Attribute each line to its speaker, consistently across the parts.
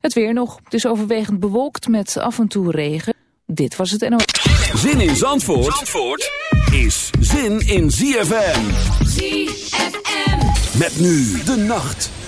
Speaker 1: Het weer nog. Het is overwegend bewolkt met af en toe regen. Dit was het NO.
Speaker 2: Zin in Zandvoort, Zandvoort is zin in ZFM.
Speaker 3: ZFM.
Speaker 2: Met nu de nacht.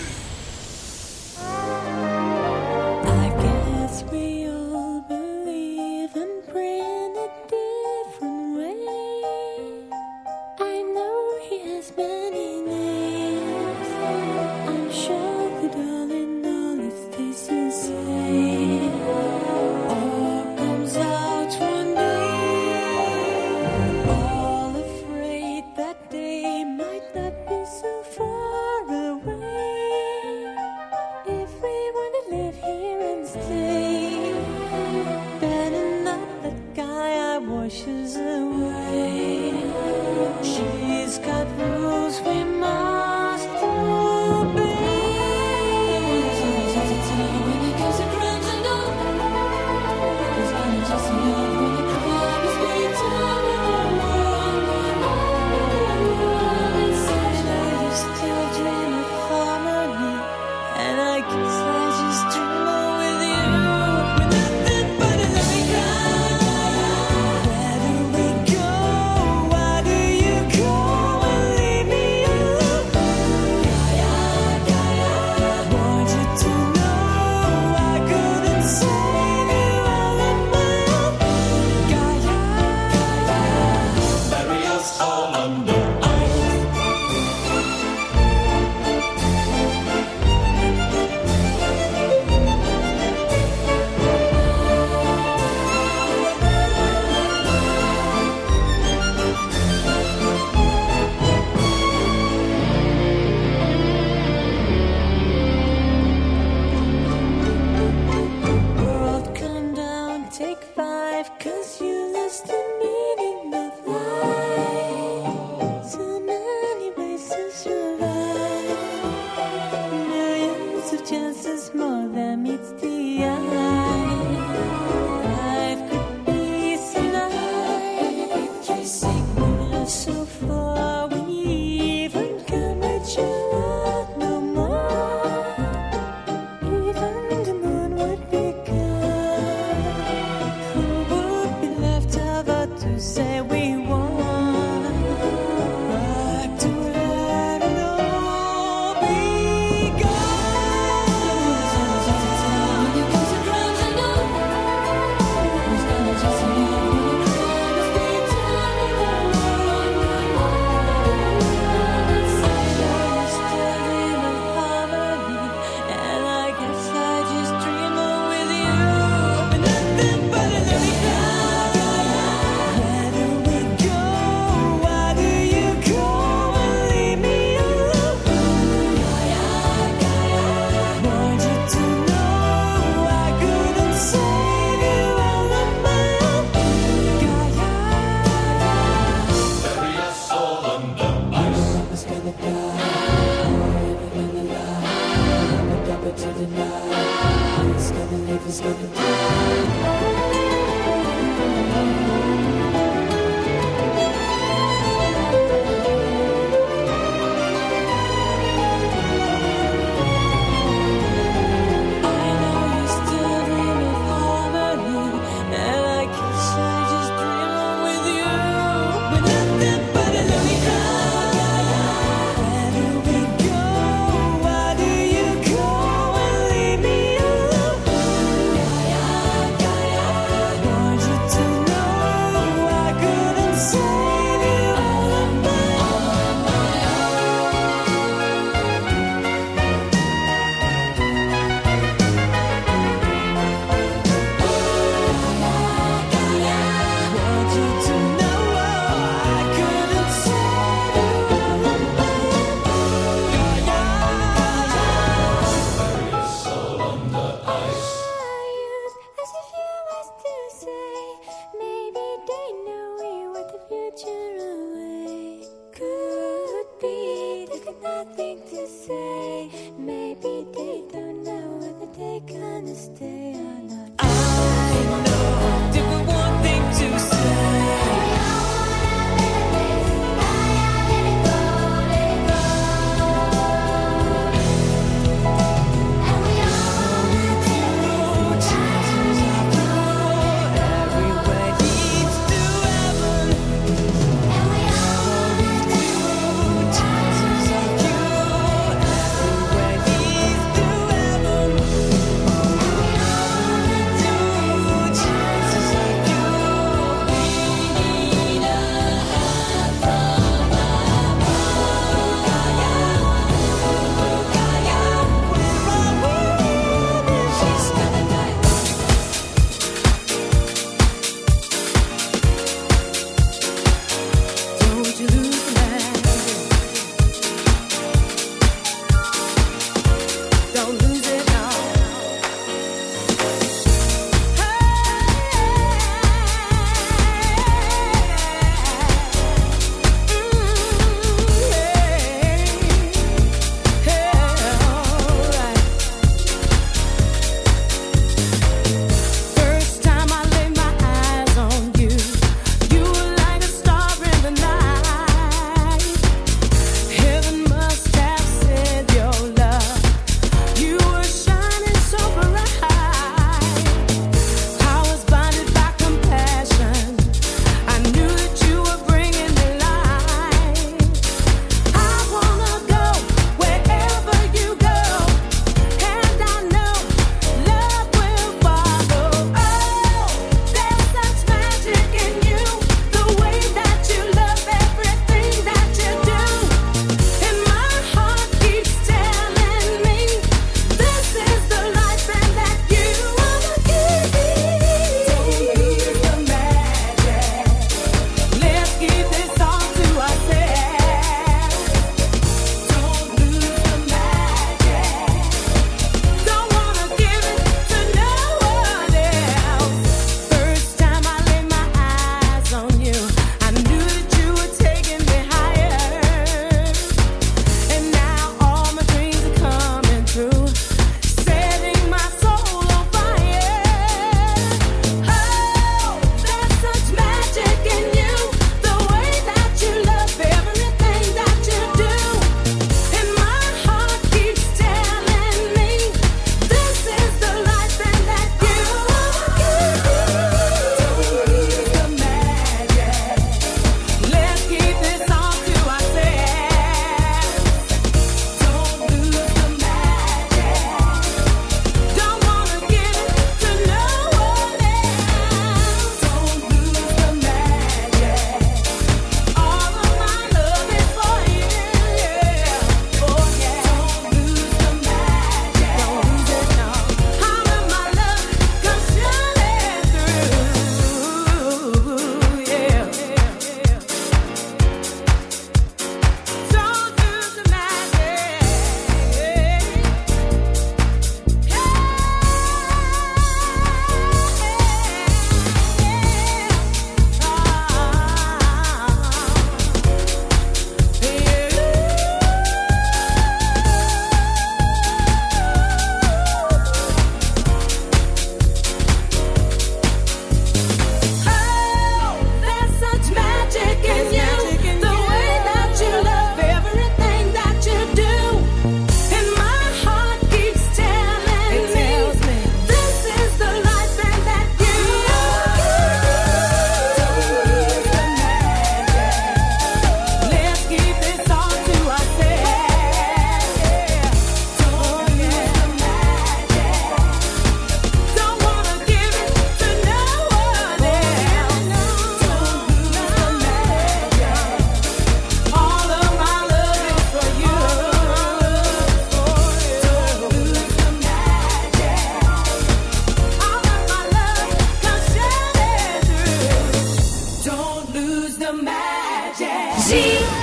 Speaker 4: the magic. G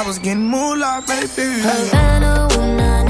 Speaker 4: I was getting more baby.
Speaker 5: Havana, ooh, nah, nah.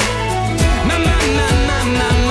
Speaker 6: my, my, my, my.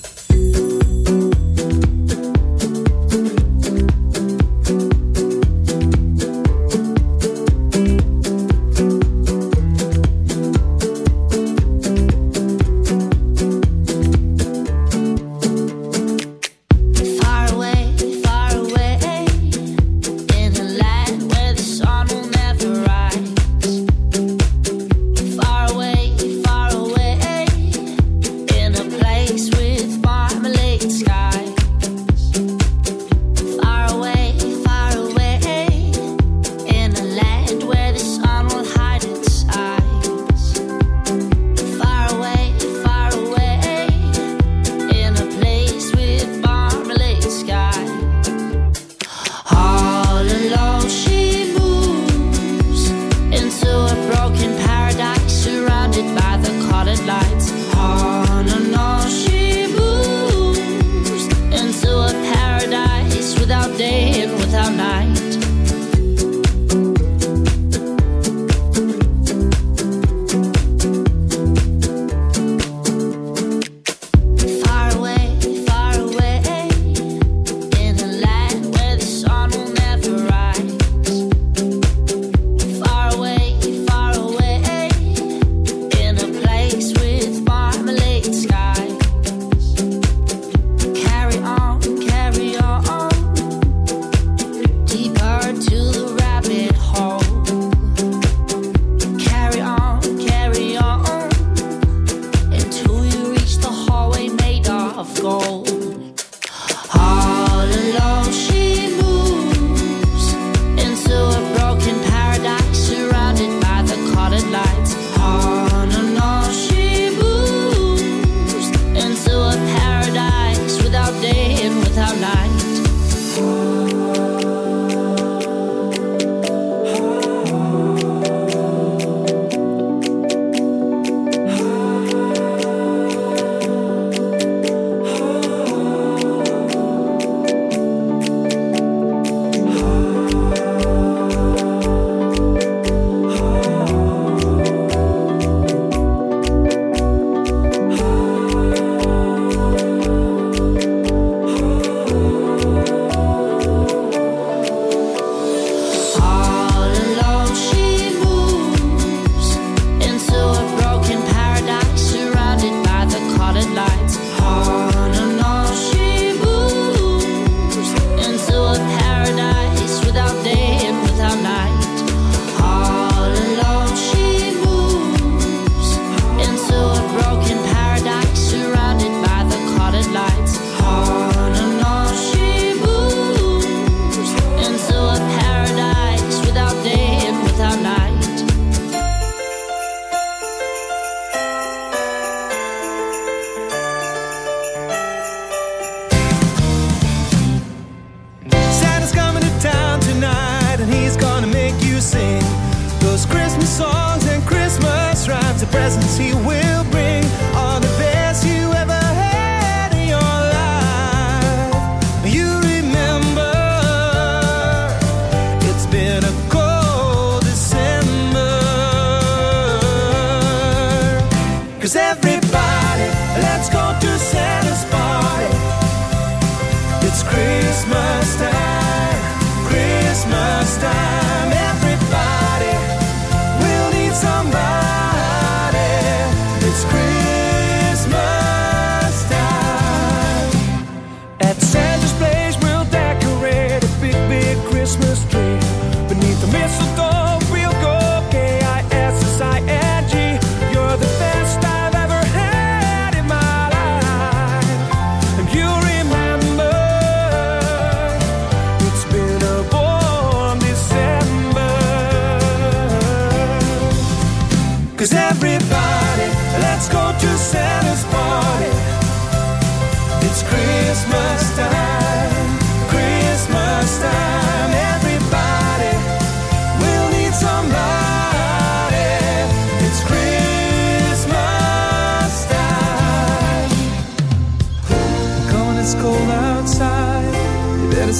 Speaker 7: he will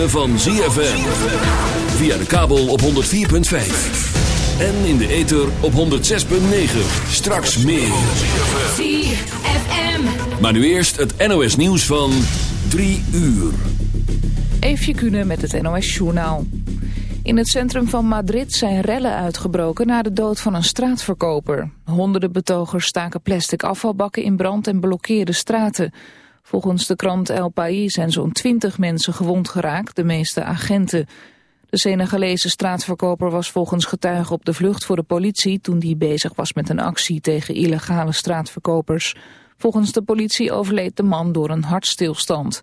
Speaker 2: Ritme van ZFM. Via de kabel op 104.5. En in de ether op 106.9. Straks meer.
Speaker 3: ZFM.
Speaker 2: Maar nu eerst het NOS nieuws van 3 uur.
Speaker 1: Eefje Kunnen met het NOS Journaal. In het centrum van Madrid zijn rellen uitgebroken na de dood van een straatverkoper. Honderden betogers staken plastic afvalbakken in brand en blokkeerden straten. Volgens de krant El País zijn zo'n twintig mensen gewond geraakt, de meeste agenten. De Senegalese straatverkoper was volgens getuigen op de vlucht voor de politie... toen die bezig was met een actie tegen illegale straatverkopers. Volgens de politie overleed de man door een hartstilstand.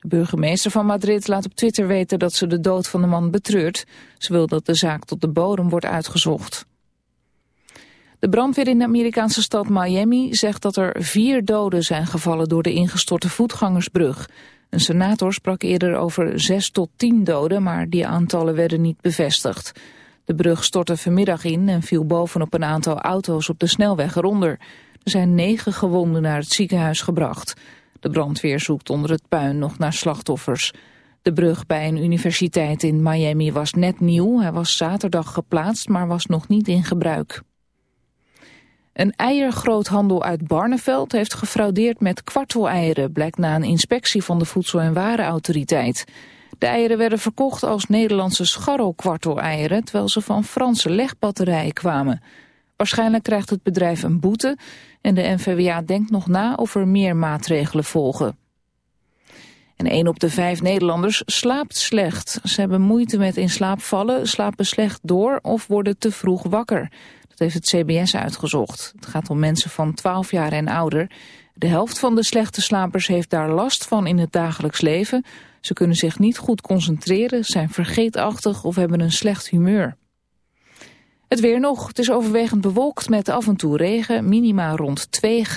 Speaker 1: De burgemeester van Madrid laat op Twitter weten dat ze de dood van de man betreurt. Ze wil dat de zaak tot de bodem wordt uitgezocht. De brandweer in de Amerikaanse stad Miami zegt dat er vier doden zijn gevallen door de ingestorte voetgangersbrug. Een senator sprak eerder over zes tot tien doden, maar die aantallen werden niet bevestigd. De brug stortte vanmiddag in en viel bovenop een aantal auto's op de snelweg eronder. Er zijn negen gewonden naar het ziekenhuis gebracht. De brandweer zoekt onder het puin nog naar slachtoffers. De brug bij een universiteit in Miami was net nieuw. Hij was zaterdag geplaatst, maar was nog niet in gebruik. Een eiergroothandel uit Barneveld heeft gefraudeerd met kwarteleieren, blijkt na een inspectie van de Voedsel- en Warenautoriteit. De eieren werden verkocht als Nederlandse scharrelkwarteleieren, terwijl ze van Franse legbatterijen kwamen. Waarschijnlijk krijgt het bedrijf een boete en de NVWA denkt nog na of er meer maatregelen volgen. En een op de vijf Nederlanders slaapt slecht. Ze hebben moeite met in slaap vallen, slapen slecht door of worden te vroeg wakker. Dat heeft het CBS uitgezocht. Het gaat om mensen van 12 jaar en ouder. De helft van de slechte slapers heeft daar last van in het dagelijks leven. Ze kunnen zich niet goed concentreren, zijn vergeetachtig of hebben een slecht humeur. Het weer nog. Het is overwegend bewolkt met af en toe regen, minima rond 2 graden.